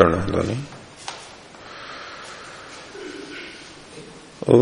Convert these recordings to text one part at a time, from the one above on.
प्रणव ध्वनि ओ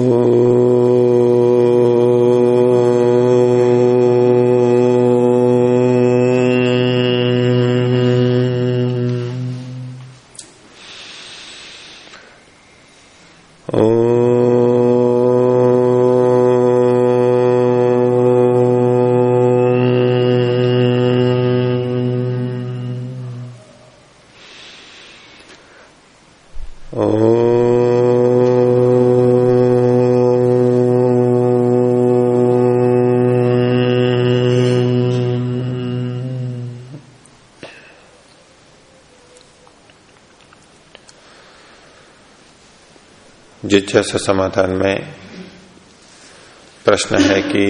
जिज्ञासा समाधान में प्रश्न है कि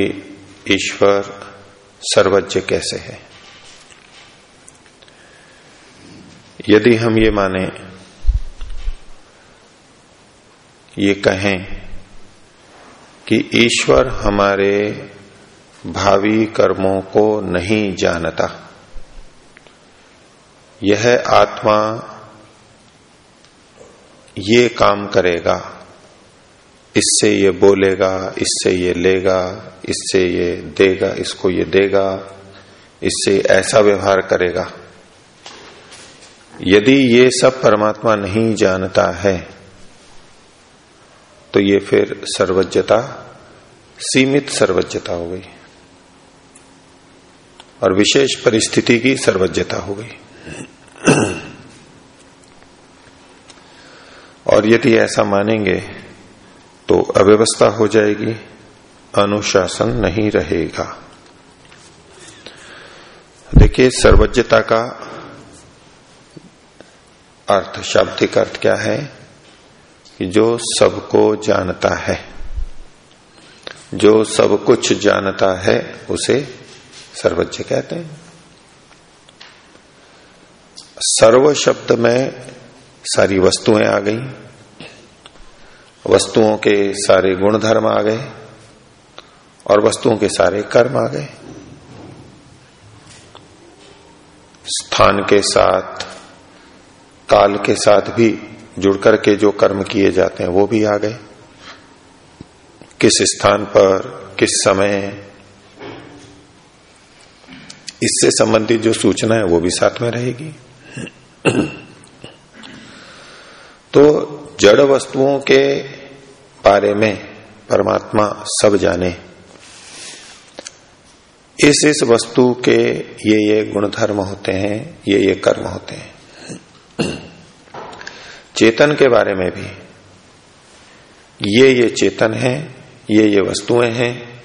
ईश्वर सर्वज्ञ कैसे है? यदि हम ये माने, ये कहें कि ईश्वर हमारे भावी कर्मों को नहीं जानता, यह आत्मा ये काम करेगा। इससे ये बोलेगा, इससे ये लेगा, इससे ये देगा, इसको ये देगा, इससे ऐसा व्यवहार करेगा। यदि ये सब परमात्मा नहीं जानता है तो ये फिर सर्वज्ञता, सीमित सर्वज्ञता हो गई। और विशेष परिस्थिति की सर्वज्ञता हो गई। और यदि ऐसा मानेंगे तो अव्यवस्था हो जाएगी, अनुशासन नहीं रहेगा। देखिए, सर्वज्ञता का अर्थ, शाब्दिक अर्थ क्या है? कि जो सबको जानता है, जो सब कुछ जानता है, उसे सर्वज्ञ कहते हैं। सर्व शब्द में सारी वस्तुएँ आ गई। वस्तुओं के सारे गुण धर्म आ गए और वस्तुओं के सारे कर्म आ गए। स्थान के साथ, काल के साथ भी जुड़ करके जो कर्म किए जाते हैं वो भी आ गए। किस स्थान पर, किस समय, इससे संबंधित जो सूचना है वो भी साथ में रहेगी। तो जड़ वस्तुओं के बारे में परमात्मा सब जाने। इस इस वस्तु के ये ये गुणधर्म होते हैं, ये ये कर्म होते हैं। चेतन के बारे में भी। ये ये चेतन है, ये ये वस्तुएँ हैं,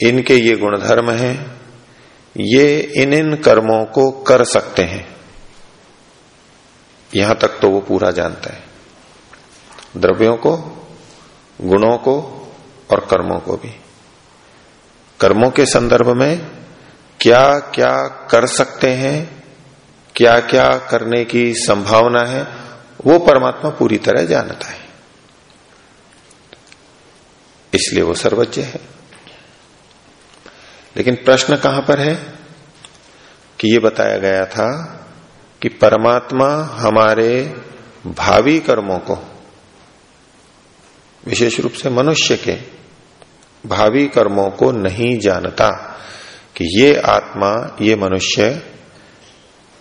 इनके ये गुणधर्म हैं, ये इन इन कर्मों को कर सकते हैं। यहाँ तक तो वो पूरा जानता है। द्रव्यों को, गुणों को और कर्मों को भी। कर्मों के संदर्भ में क्या क्या कर सकते हैं, क्या क्या करने की संभावना है, वो परमात्मा पूरी तरह जानता है। इसलिए वो सर्वज्ञ है। लेकिन प्रश्न कहाँ पर है? कि ये बताया गया था कि परमात्मा हमारे भावी कर्मों को विशेष रूप से मनुष्य के भावी कर्मों को नहीं जानता कि ये आत्मा, ये मनुष्य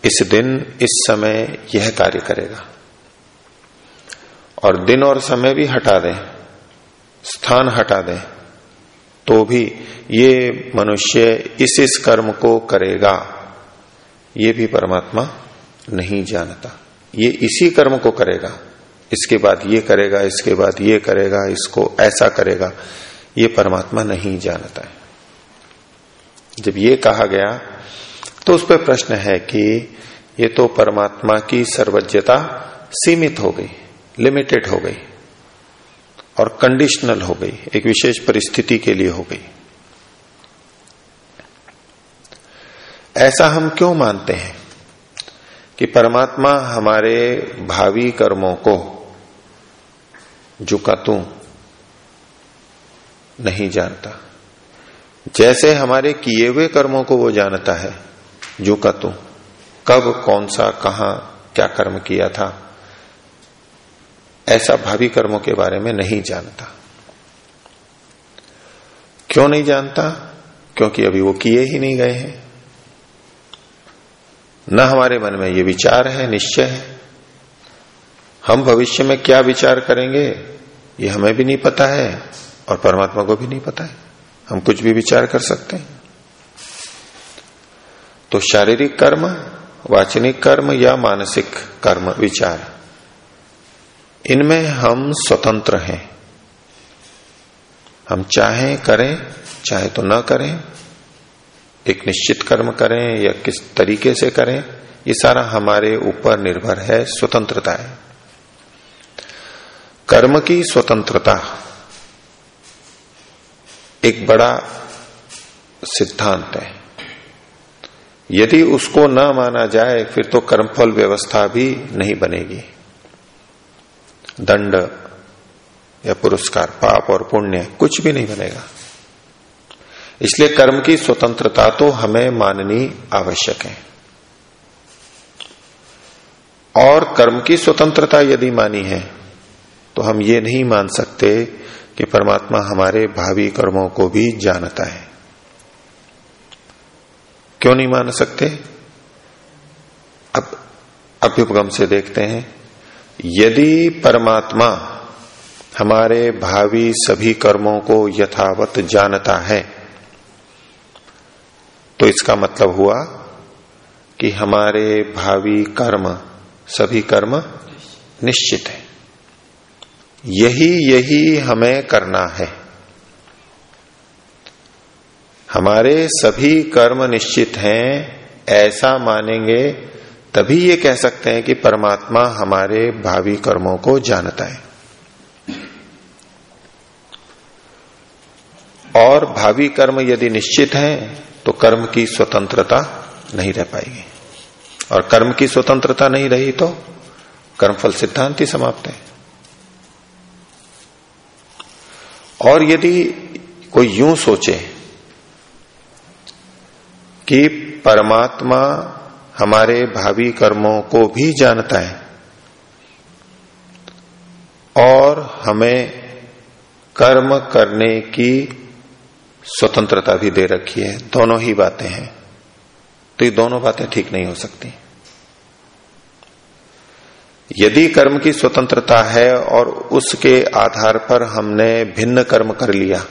इस दिन, इस समय यह कार्य करेगा। और दिन और समय भी हटा दें, स्थान हटा दें तो भी ये मनुष्य इस इस कर्म को करेगा। ये भी परमात्मा नहीं जानता। ये इसी कर्म को करेगा। इसके बाद ये करेगा, इसके बाद ये करेगा, इसको ऐसा करेगा। ये परमात्मा नहीं जानता है। जब ये कहा गया तो उस पर प्रश्न है कि ये तो परमात्मा की सर्वज्ञता सीमित हो गई, लिमिटेड हो गई, और कंडीशनल हो गई, एक विशेष परिस्थिति के लिए हो गई। ऐसा हम क्यों मानते हैं कि परमात्मा हमारे भावी कर्मों को जुकातू नहीं जानता। जैसे हमारे किए हुए कर्मों को वो जानता है जुकातू कब, कौन सा, कहा, क्या कर्म किया था, ऐसा भावी कर्मों के बारे में नहीं जानता। क्यों नहीं जानता? क्योंकि अभी वो किए ही नहीं गए हैं। न हमारे मन में ये विचार है, निश्चय है। हम भविष्य में क्या विचार करेंगे, ये हमें भी नहीं पता है और परमात्मा को भी नहीं पता है। हम कुछ भी विचार कर सकते हैं। तो शारीरिक कर्म, वाचनिक कर्म या मानसिक कर्म विचार, इनमें हम स्वतंत्र हैं। हम चाहे करें, चाहे तो ना करें, एक निश्चित कर्म करें या किस तरीके से करें, ये सारा हमारे ऊपर निर्भर है, स्वतंत्रता है। कर्म की स्वतंत्रता एक बड़ा सिद्धांत है। यदि उसको न माना जाए, फिर तो कर्मफल व्यवस्था भी नहीं बनेगी। दंड या पुरस्कार, पाप और पुण्य कुछ भी नहीं बनेगा। इसलिए कर्म की स्वतंत्रता तो हमें माननी आवश्यक है। और कर्म की स्वतंत्रता यदि मानी है तो हम ये नहीं मान सकते कि परमात्मा हमारे भावी कर्मों को भी जानता है। क्यों नहीं मान सकते? अब अभ्युपगम से देखते हैं। यदि परमात्मा हमारे भावी सभी कर्मों को यथावत जानता है तो इसका मतलब हुआ कि हमारे भावी कर्म, सभी कर्म निश्चित है। यही यही हमें करना है। हमारे सभी कर्म निश्चित हैं, ऐसा मानेंगे, तभी ये कह सकते हैं कि परमात्मा हमारे भावी कर्मों को जानता है। और भावी कर्म यदि निश्चित हैं तो कर्म की स्वतंत्रता नहीं रह पाएगी। और कर्म की स्वतंत्रता नहीं रही तो कर्मफल सिद्धांत ही समाप्त है। और यदि कोई यूँ सोचे कि परमात्मा हमारे भावी कर्मों को भी जानता है और हमें कर्म करने की स्वतंत्रता भी दे रखी है, दोनों ही बातें हैं तो ये दोनों बातें ठीक नहीं हो सकती। यदि कर्म की स्वतंत्रता है और उसके आधार पर हमने भिन्न कर्म कर लिया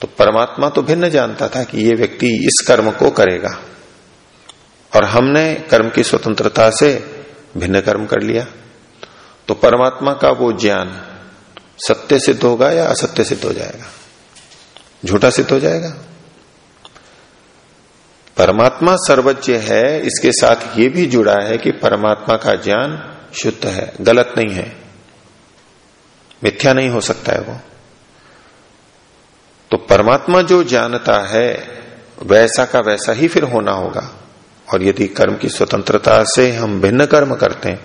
तो परमात्मा तो भिन्न जानता था कि ये व्यक्ति इस कर्म को करेगा। और हमने कर्म की स्वतंत्रता से भिन्न कर्म कर लिया। तो परमात्मा का वो ज्ञान सत्य सिद्ध होगा या असत्य सिद्ध हो जाएगा? झूठा सिद्ध हो जाएगा? परमात्मा सर्वज्ञ है, इसके साथ ये भी जुड़ा है कि परमात्मा का ज्ञान शुद्ध है, गलत नहीं है। मिथ्या नहीं हो सकता है वो। तो परमात्मा जो जानता है, वैसा का वैसा ही फिर होना होगा। और यदि कर्म की स्वतंत्रता से हम भिन्न कर्म करते हैं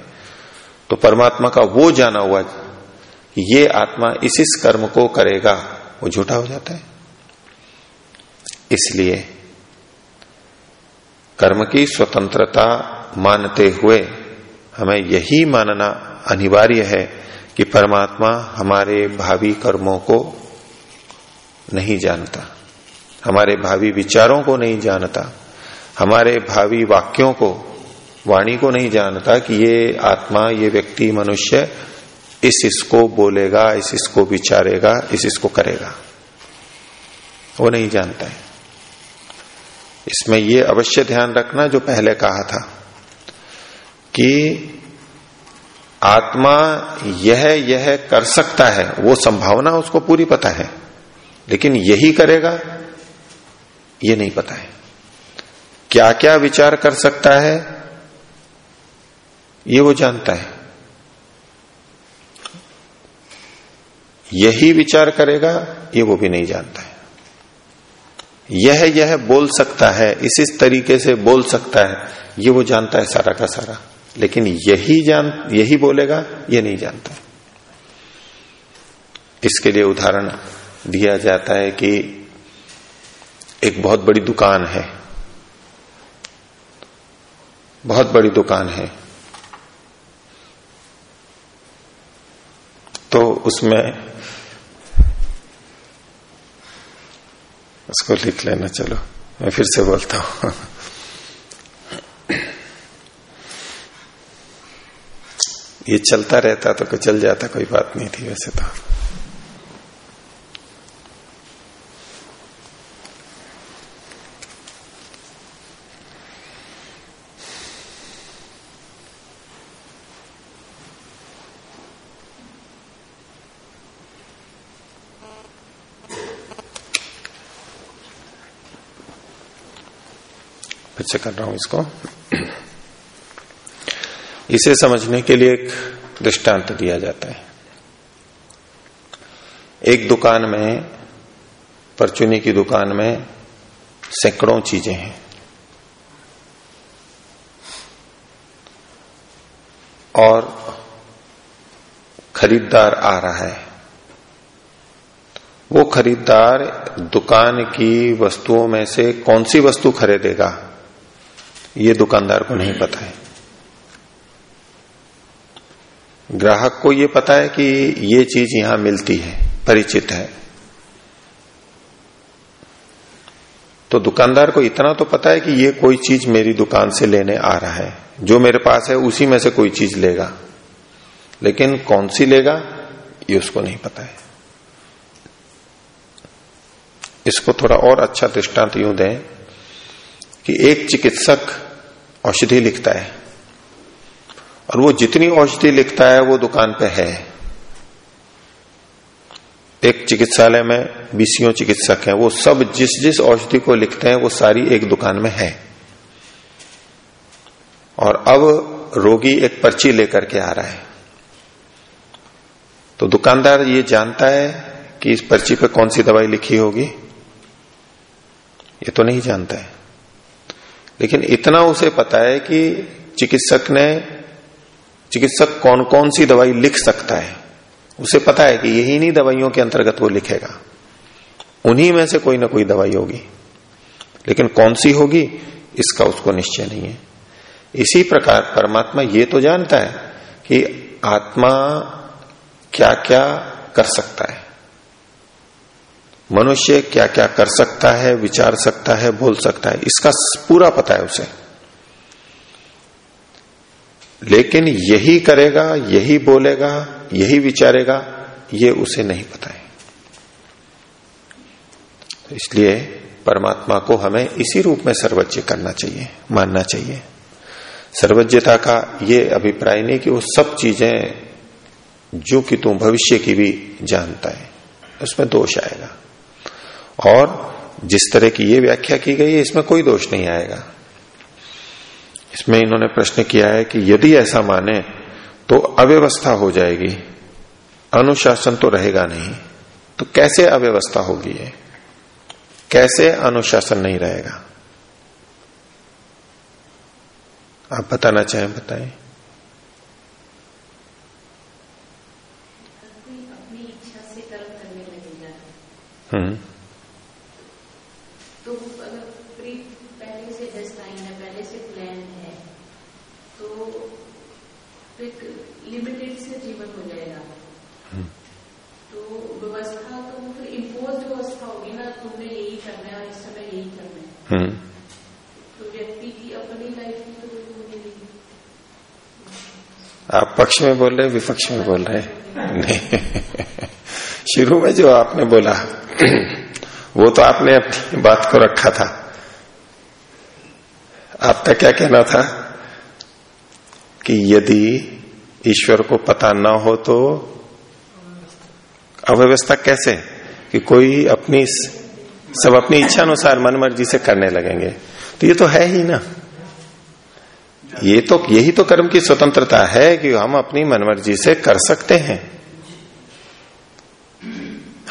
तो परमात्मा का वो जाना हुआ कि ये आत्मा इस इस कर्म को करेगा, वो झूठा हो जाता है। इसलिए कर्म की स्वतंत्रता मानते हुए हमें यही मानना अनिवार्य है कि परमात्मा हमारे भावी कर्मों को नहीं जानता, हमारे भावी विचारों को नहीं जानता, हमारे भावी वाक्यों को, वाणी को नहीं जानता कि ये आत्मा, ये व्यक्ति, मनुष्य इस इसको बोलेगा, इस इसको विचारेगा, इस इसको करेगा। वो नहीं जानता है। इसमें ये अवश्य ध्यान रखना जो पहले कहा था कि आत्मा यह यह कर सकता है, वो संभावना उसको पूरी पता है, लेकिन यही करेगा, ये नहीं पता है। क्या क्या विचार कर सकता है, ये वो जानता है। यही विचार करेगा, ये वो भी नहीं जानता है। यह यह बोल सकता है इस इस तरीके से बोल सकता है, ये वो जानता है सारा का सारा। लेकिन यही जान, यही बोलेगा, ये नहीं जानता। इसके लिए उदाहरण दिया जाता है कि एक बहुत बड़ी दुकान है। बहुत बड़ी दुकान है। तो उसमें उसको लिख लेना चलो मैं फिर से बोलता हूँ ये चलता रहता तो चल जाता कोई बात नहीं थी वैसे तो से कर रहा हूँ इसको। इसे समझने के लिए एक दृष्टांत दिया जाता है। एक दुकान में, परचुनी की दुकान में सैकड़ों चीज़ें हैं। और खरीदार आ रहा है। वो खरीदार दुकान की वस्तुओं में से कौन सी वस्तु खरीदेगा? ये दुकानदार को नहीं पता है। ग्राहक को ये पता है कि ये चीज़ यहाँ मिलती है, परिचित है। तो दुकानदार को इतना तो पता है कि ये कोई चीज़ मेरी दुकान से लेने आ रहा है। जो मेरे पास है, उसी में से कोई चीज़ लेगा। लेकिन कौन सी लेगा, ये उसको नहीं पता है। इसको थोड़ा और अच्छा दृष्टांत यूँ दें कि एक चिकित्सक औषधि लिखता है। और वो जितनी औषधि लिखता है, वो दुकान पे है। एक चिकित्सालय में बीसियों चिकित्सक हैं। वो सब जिस जिस औषधि को लिखते हैं, वो सारी एक दुकान में है। और अब रोगी एक पर्ची लेकर के आ रहा है। तो दुकानदार ये जानता है कि इस पर्ची पे कौन सी दवाई लिखी होगी। ये तो नहीं जानता है। लेकिन इतना उसे पता है कि चिकित्सक ने, चिकित्सक कौन कौन सी दवाई लिख सकता है? उसे पता है कि यही नहीं दवाइयों के अंतर्गत वो लिखेगा। उन्हीं में से कोई ना कोई दवाई होगी। लेकिन कौन सी होगी, इसका उसको निश्चय नहीं है। इसी प्रकार परमात्मा ये तो जानता है कि आत्मा क्या क्या कर सकता है। मनुष्य क्या क्या कर सकता है, विचार सकता है, बोल सकता है, इसका पूरा पता है उसे। लेकिन यही करेगा, यही बोलेगा, यही विचारेगा, ये उसे नहीं पता है। तो इसलिए परमात्मा को हमें इसी रूप में सर्वज्ञ करना चाहिए, मानना चाहिए। सर्वज्ञता का ये अभिप्राय नहीं कि वो सब चीज़ें, जो कि तुम भविष्य की भी जानता है, उसमें दोष आएगा। और जिस तरह की ये व्याख्या की गई है इसमें कोई दोष नहीं आएगा। इसमें इन्होंने प्रश्न किया है कि यदि ऐसा माने तो अव्यवस्था हो जाएगी। अनुशासन तो रहेगा नहीं। तो कैसे अव्यवस्था होगी ये? कैसे अनुशासन नहीं रहेगा? आप बताना चाहें बताएँ हम्म। तो व्यक्ति की अपनी लाइफ में तो आप पक्ष में बोल रहे, विपक्ष में बोल रहे? नहीं। शुरू में जो आपने बोला, वो तो आपने अपनी बात को रखा था। आपका क्या कहना था? कि यदि ईश्वर को पता ना हो तो अव्यवस्था कैसे? कि कोई अपनी सब अपनी इच्छा अनुसार मन मर्ज़ी से करने लगेंगे। तो ये तो है ही ना। ये तो यही तो कर्म की स्वतंत्रता है कि हम अपनी मनमर्जी से कर सकते हैं।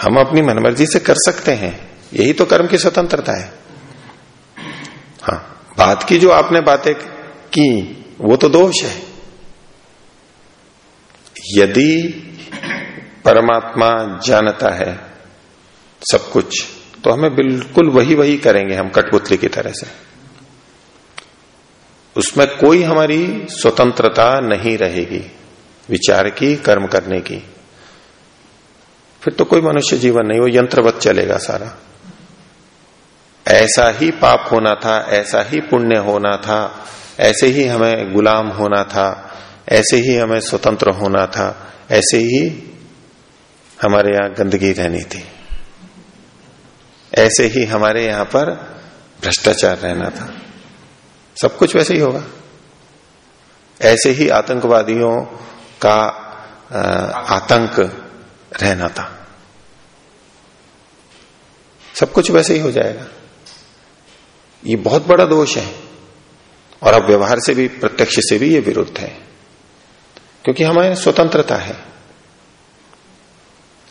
हम अपनी मनमर्जी से कर सकते हैं। यही तो कर्म की स्वतंत्रता है। हाँ बात की जो आपने बातें की, वो तो दोष है। यदि परमात्मा जानता है सब कुछ तो हमें बिल्कुल वही वही करेंगे हम कठपुतली की तरह से। उसमें कोई हमारी स्वतंत्रता नहीं रहेगी, विचार की, कर्म करने की। फिर तो कोई मनुष्य जीवन नहीं, वो यंत्रवत चलेगा सारा। ऐसा ही पाप होना था, ऐसा ही पुण्य होना था, ऐसे ही हमें गुलाम होना था, ऐसे ही हमें स्वतंत्र होना था, ऐसे ही हमारे यहाँ गंदगी रहनी थी। ऐसे ही हमारे यहाँ पर भ्रष्टाचार रहना था। सब कुछ वैसे ही होगा। ऐसे ही आतंकवादियों का आतंक रहना था। सब कुछ वैसे ही हो जाएगा। ये बहुत बड़ा दोष है। और अब व्यवहार से भी, प्रत्यक्ष से भी ये विरुद्ध है। क्योंकि हमारे स्वतंत्रता है।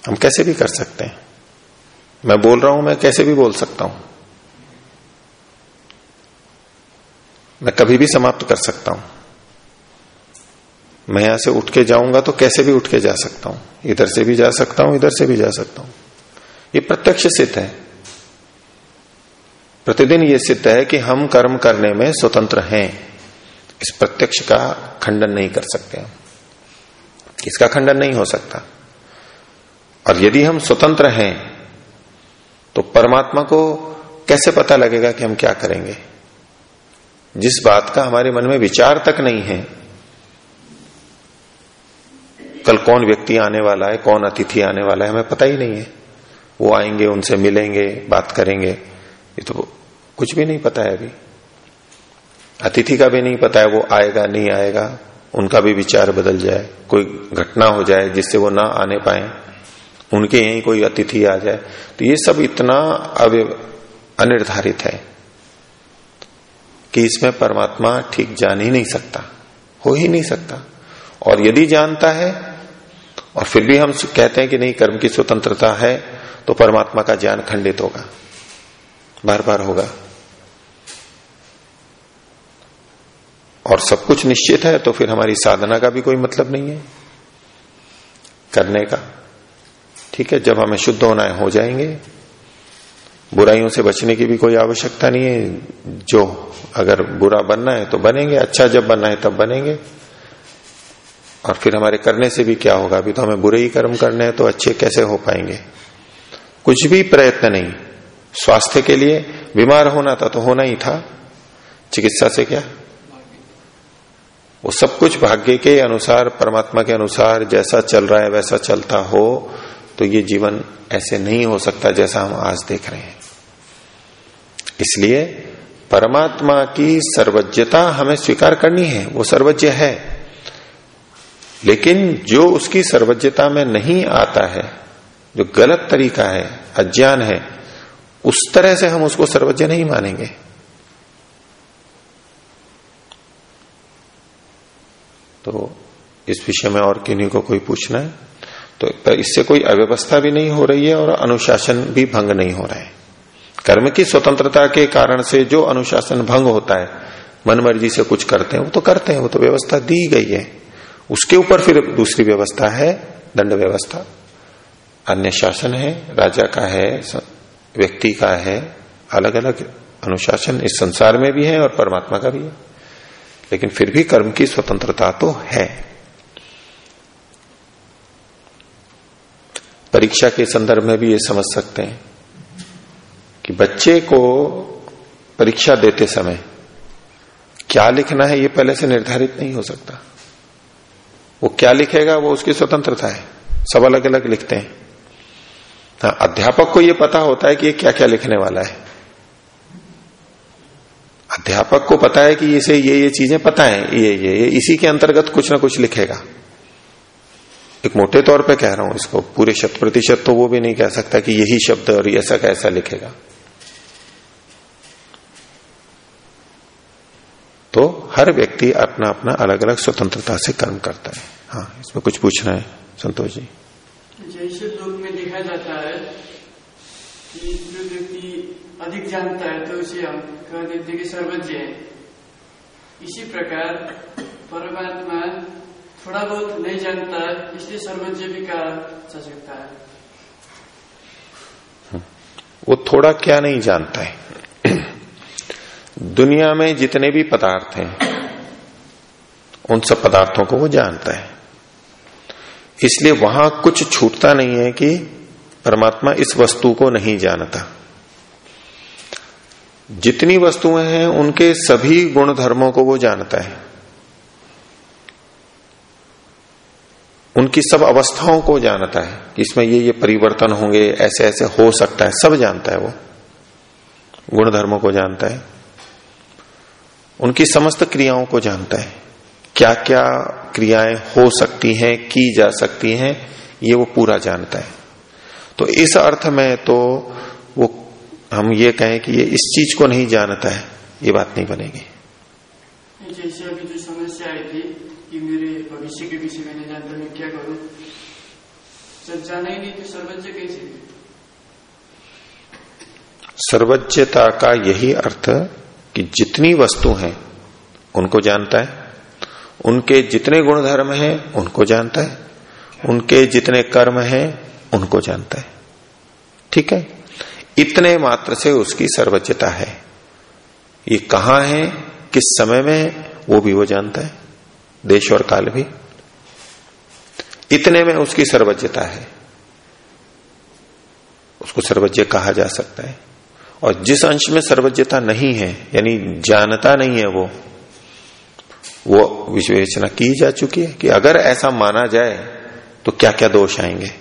हम कैसे भी कर सकते हैं। मैं बोल रहा हूँ, मैं कैसे भी बोल सकता हूँ। मैं कभी भी समाप्त कर सकता हूँ। मैं यहाँ से उठ के जाऊँगा तो कैसे भी उठ के जा सकता हूँ? इधर से भी जा सकता हूँ, इधर से भी जा सकता हूँ। ये प्रत्यक्ष सिद्ध है। प्रतिदिन ये सिद्ध है कि हम कर्म करने में स्वतंत्र हैं। इस प्रत्यक्ष का खंडन नहीं कर सकते हम। इसका खंडन नहीं हो सकता। और यदि हम स्वतंत्र हैं तो परमात्मा को कैसे पता लगेगा कि हम क्या करेंगे? जिस बात का हमारे मन में विचार तक नहीं है, कल कौन व्यक्ति आने वाला है, कौन अतिथि आने वाला है, हमें पता ही नहीं है। वो आएँगे, उनसे मिलेंगे, बात करेंगे, ये तो कुछ भी नहीं पता है अभी। अतिथि का भी नहीं पता है, वो आएगा, नहीं आएगा, उनका भी विचार बदल जाए, कोई घटना हो जाए जिससे वो ना आने पाए, उनके यहीं कोई अतिथि आ जाए। तो ये सब इतना अनिर्धारित है। कि इसमें परमात्मा ठीक जान ही नहीं सकता, हो ही नहीं सकता। और यदि जानता है, और फिर भी हम कहते हैं कि नहीं, कर्म की स्वतंत्रता है तो परमात्मा का ज्ञान खंडित होगा बार बार होगा। और सब कुछ निश्चित है तो फिर हमारी साधना का भी कोई मतलब नहीं है, करने का। ठीक है, जब हमें शुद्ध होना है, हो जाएँगे। बुराइयों से बचने की भी कोई आवश्यकता नहीं है। जो अगर बुरा बनना है तो बनेंगे अच्छा जब बनना है तब बनेंगे। और फिर हमारे करने से भी क्या होगा? अभी तो हमें बुरे ही कर्म करने हैं तो अच्छे कैसे हो पाएँगे? कुछ भी प्रयत्न नहीं। स्वास्थ्य के लिए बीमार होना था तो होना ही था। चिकित्सा से क्या? वो सब कुछ भाग्य के अनुसार, परमात्मा के अनुसार, जैसा चल रहा है वैसा चलता हो तो ये जीवन ऐसे नहीं हो सकता जैसा हम आज देख रहे हैं। इसलिए परमात्मा की सर्वज्ञता हमें स्वीकार करनी है, वो सर्वज्ञ है। लेकिन जो उसकी सर्वज्ञता में नहीं आता है, जो गलत तरीका है, अज्ञान है, उस तरह से हम उसको सर्वज्ञ नहीं मानेंगे। तो इस विषय में और किन्हीं को कोई पूछना है? तो इससे कोई अव्यवस्था भी नहीं हो रही है और अनुशासन भी भंग नहीं हो रहा है। कर्म की स्वतंत्रता के कारण से जो अनुशासन भंग होता है, मन मर्ज़ी से कुछ करते हैं, वो तो करते हैं, वो तो व्यवस्था दी गई है। उसके ऊपर फिर दूसरी व्यवस्था है, दंड व्यवस्था। अन्य शासन है, राजा का है व्यक्ति का है अलग अलग अनुशासन इस संसार में भी है और परमात्मा का भी है। लेकिन फिर भी कर्म की स्वतंत्रता तो है। परीक्षा के संदर्भ में भी ये समझ सकते हैं। कि बच्चे को परीक्षा देते समय क्या लिखना है ये पहले से निर्धारित नहीं हो सकता। वो क्या लिखेगा वो उसकी स्वतंत्रता है। सब अलग अलग लिखते हैं। हाँ अध्यापक को ये पता होता है कि ये क्या क्या लिखने वाला है। अध्यापक को पता है कि इसे ये ये चीज़ें पता है, ये ये ये, इसी के अंतर्गत कुछ ना कुछ लिखेगा। एक मोटे तौर पे कह रहा हूँ इसको, पूरे शत प्रतिशत तो वो भी नहीं कह सकता कि यही शब्द और ऐसा कैसा लिखेगा। तो हर व्यक्ति अपना अपना अलग अलग स्वतंत्रता से कर्म करता है। हाँ इसमें कुछ पूछना है संतोष जी? जैसे लोग में देखा जाता है कि जो व्यक्ति अधिक जानता है तो उसे हम कह देते कि सर्वज्ञ है। इसी प्रकार परमात्मा थोड़ा बहुत नहीं जानता है इसलिए सर्वज्ञ भी कहा जा सकता है। वो थोड़ा क्या नहीं जानता है। दुनिया में जितने भी पदार्थ हैं, उन सब पदार्थों को वो जानता है। इसलिए वहाँ कुछ छूटता नहीं है कि परमात्मा इस वस्तु को नहीं जानता। जितनी वस्तुएँ हैं, उनके सभी गुण धर्मों को वो जानता है। उनकी सब अवस्थाओं को जानता है इसमें ये ये परिवर्तन होंगे, ऐसे ऐसे हो सकता है, सब जानता है वो। गुण धर्मों को जानता है। उनकी समस्त क्रियाओं को जानता है। क्या क्या क्रियाएँ हो सकती हैं की जा सकती हैं ये वो पूरा जानता है। तो इस अर्थ में तो वो हम ये कहें कि ये इस चीज़ को नहीं जानता है ये बात नहीं बनेगी। जैसे अभी जो समस्या आई थी कि मेरे भविष्य के विषय में नहीं जानता मैं क्या करूँ? जब जाना ही नहीं तो सर्वज्ञ कैसे? सर्वज्ञता का यही अर्थ कि जितनी वस्तु हैं, उनको जानता है। उनके जितने गुण धर्म हैं, उनको जानता है। उनके जितने कर्म हैं, उनको जानता है। ठीक है? इतने मात्र से उसकी सर्वज्ञता है। ये कहा है, किस समय में वो भी वो जानता है। देश और काल भी। इतने में उसकी सर्वज्ञता है। उसको सर्वज्ञ कहा जा सकता है। और जिस अंश में सर्वज्ञता नहीं है, यानी जानता नहीं है वो वो विवेचना की जा चुकी है कि अगर ऐसा माना जाए तो क्या क्या दोष आएँगे?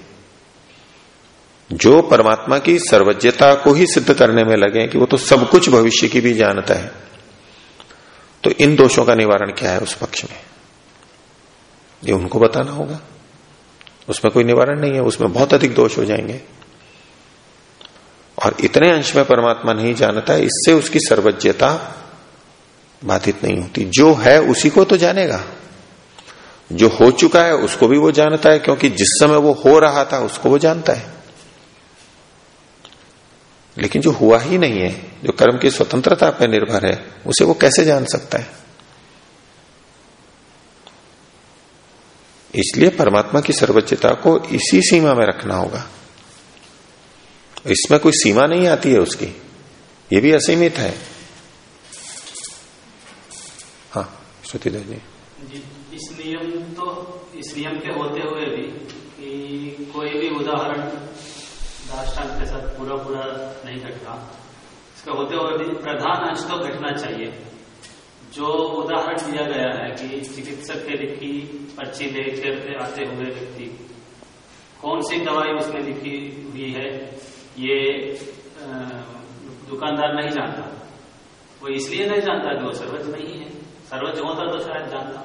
जो परमात्मा की सर्वज्ञता को ही सिद्ध करने में लगे कि वो तो सब कुछ भविष्य की भी जानता है तो इन दोषों का निवारण क्या है उस पक्ष में? ये उनको बताना होगा। उसमें कोई निवारण नहीं है, उसमें बहुत अधिक दोष हो जाएँगे। और इतने अंश में परमात्मा नहीं जानता है इससे उसकी सर्वज्ञता बाधित नहीं होती। जो है उसी को तो जानेगा। जो हो चुका है, उसको भी वो जानता है, क्योंकि जिस समय वो हो रहा था, उसको वो जानता है। लेकिन जो हुआ ही नहीं है, जो कर्म की स्वतंत्रता पर निर्भर है, उसे वो कैसे जान सकता है? इसलिए परमात्मा की सर्वोच्चता को इसी सीमा में रखना होगा। इसमें कोई सीमा नहीं आती है उसकी। ये भी असीमित है। हाँ श्रुतिधर जी, इस नियम तो इस नियम के होते हुए भी कि कोई भी उदाहरण दाष्टांत के साथ पूरा पूरा नहीं घटता इसका होते हुए भी प्रधान अंश तो घटना चाहिए। जो उदाहरण दिया गया है कि चिकित्सक के लिखी, पर्ची लेकर आते हुए व्यक्ति, कौन सी दवाई उसमें लिखी हुई है? ये दुकानदार नहीं जानता। वो इसलिए नहीं जानता कि वो सर्वज्ञ नहीं है। सर्वज्ञ होता तो शायद जानता।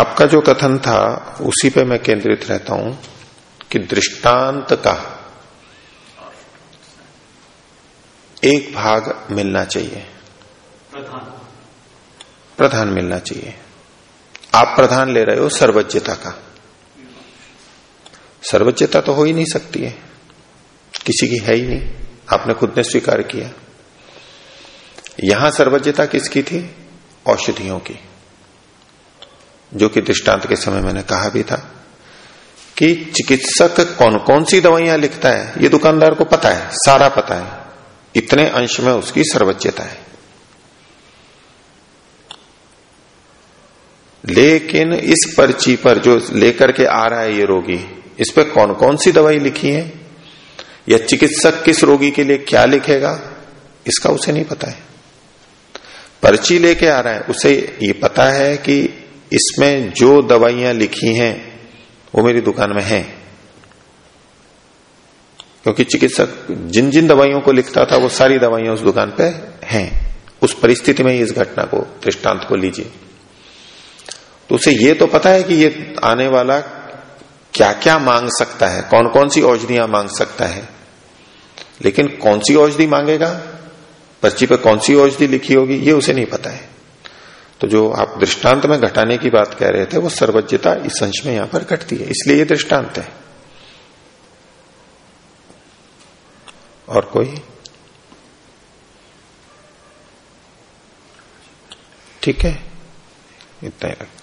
आपका जो कथन था उसी पे मैं केंद्रित रहता हूँ कि दृष्टांत का एक भाग मिलना चाहिए। प्रधान। प्रधान मिलना चाहिए। आप प्रधान ले रहे हो सर्वज्ञता का। सर्वज्ञता तो हो ही नहीं सकती है। किसी की है ही नहीं। आपने खुद ने स्वीकार किया। यहाँ सर्वज्ञता किसकी थी? औषधियों की। जो कि दृष्टांत के समय मैंने कहा भी था कि चिकित्सक कौन कौन सी दवाइयाँ लिखता है, ये दुकानदार को पता है, सारा पता है। इतने अंश में उसकी सर्वज्ञता है। लेकिन इस पर्ची पर जो लेकर के आ रहा है ये रोगी इस पे कौन कौन सी दवाई लिखी है? या चिकित्सक किस रोगी के लिए क्या लिखेगा? इसका उसे नहीं पता है। पर्ची लेके आ रहा है। उसे ये पता है कि इसमें जो दवाइयाँ लिखी हैं, वो मेरी दुकान में हैं। क्योंकि चिकित्सक जिन जिन दवाइयों को लिखता था, वो सारी दवाइयाँ उस दुकान पे हैं। उस परिस्थिति में इस घटना को, दृष्टांत को लीजिए। तो उसे ये तो पता है कि ये आने वाला क्या क्या मांग सकता है? कौन कौन सी औषधियाँ मांग सकता है? लेकिन कौन सी औषधि मांगेगा? पर्ची पर कौन सी औषधि लिखी होगी? ये उसे नहीं पता है। तो जो आप दृष्टांत में घटाने की बात कह रहे थे, वो सर्वज्ञता इस अंश में यहाँ पर घटती है। इसलिए ये दृष्टांत है। और कोई? ठीक है। इतना ही।